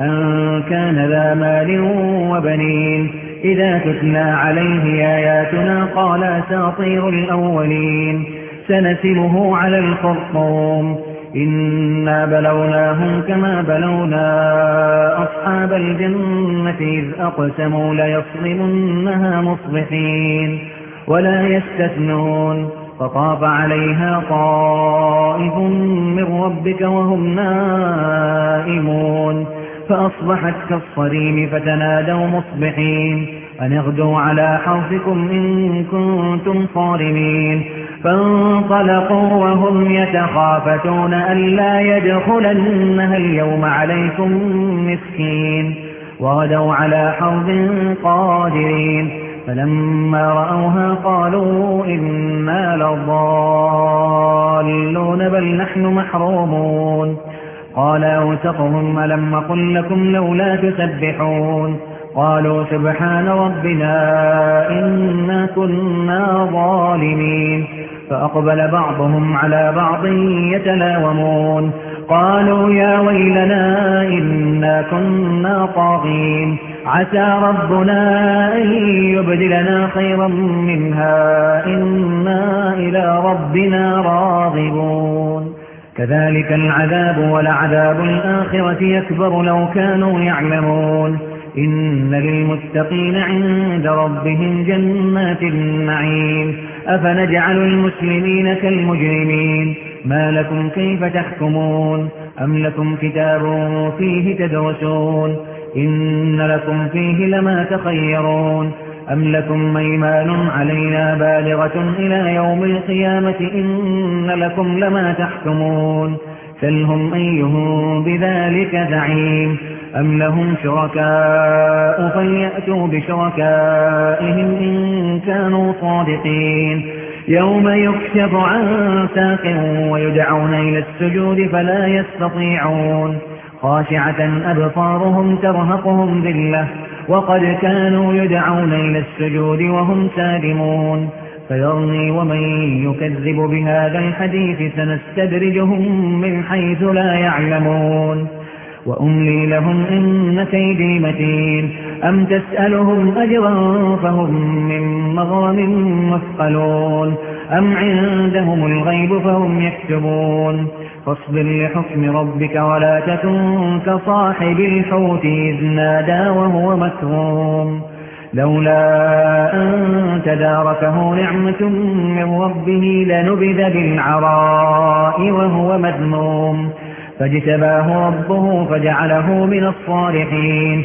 أن كان ذا مال وبنين. إذا تتلى عليه آياتنا قال أساطير الأولين. سنسمه على الخرطوم. إنا بلوناهم كما بلونا أصحاب الجنة إذ أقسموا ليصلمنها مصبحين ولا يستثنون. فطاف عليها طائف من ربك وهم نائمون. فأصبحت كالصريم فتنادوا مصبحين. أن اغدوا على حرفكم إن كنتم صارمين. فانطلقوا وهم يتخافتون ألا يدخلنها اليوم عليكم مسكين. وغدوا على حرب قادرين. فلما رأوها قالوا إنا لضالون بل نحن محرومون. قال أوسطهم ألم قل لكم لولا تسبحون قالوا سبحان ربنا إنا كنا ظالمين فأقبل بعضهم على بعض يتلاومون قالوا يا ويلنا إنا كنا طاغين عسى ربنا أن يبدلنا خيرا منها إنا إلى ربنا راغبون كذلك العذاب ولعذاب الآخرة يكبر لو كانوا يعلمون. إن للمتقين عند ربهم جنات النعيم. أفنجعل المسلمين كالمجرمين. ما لكم كيف تحكمون؟ أم لكم كتاب فيه تدرسون؟ إن لكم فيه لما تخيرون. أم لكم ميمان علينا بالغة إلى يوم القيامة إن لكم لما تحكمون سلهم أيهم بذلك زعيم أم لهم شركاء فليأتوا بشركائهم إن كانوا صادقين يوم يكشف عن ساق ويدعون إلى السجود فلا يستطيعون خاشعة أبصارهم ترهقهم ذلة وقد كانوا يدعون إلى السجود وهم سالمون. فيرني ومن يكذب بهذا الحديث سنستدرجهم من حيث لا يعلمون. وأملي لهم إن كيدي متين. أم تسألهم أجرا فهم من مغرم مثقلون؟ أم عندهم الغيب فهم يكتبون؟ فاصبر لحكم ربك ولا تكن كصاحب الحوت إذ نادى وهو مكروم لولا أن تداركه نعمة من ربه لنبذ بالعراء وهو مذموم. فاجتباه ربه فجعله من الصالحين.